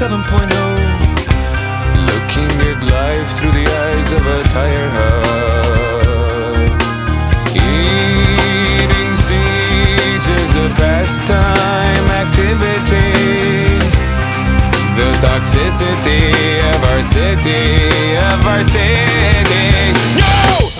7.0. Looking at life through the eyes of a tire hub. Eating seeds is a pastime activity. The toxicity of our city, of our city. No!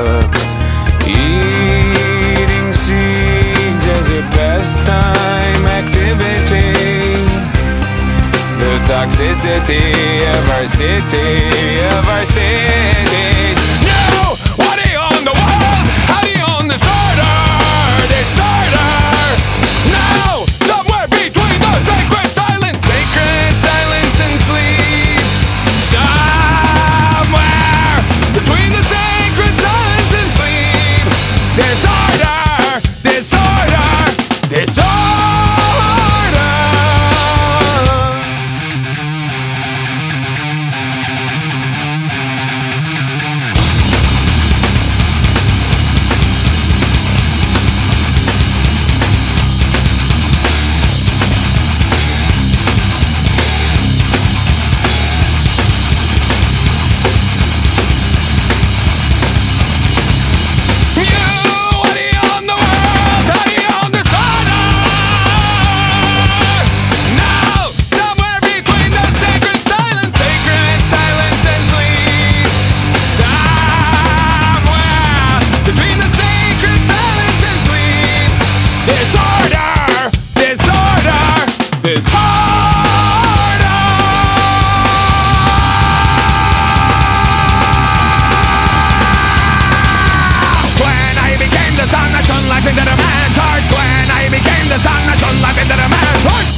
toxicity of our city, of our city. No! What you the world? How do you disorder? Disorder! No! Somewhere between the sacred silence, sacred silence and sleep. Somewhere between the sacred silence and sleep. Disorder! Disorder! Disorder! Disorder! Disorder! Disorder! When I became the sun, I shone life into the man's heart. When I became the sun, I shone life into the man's heart.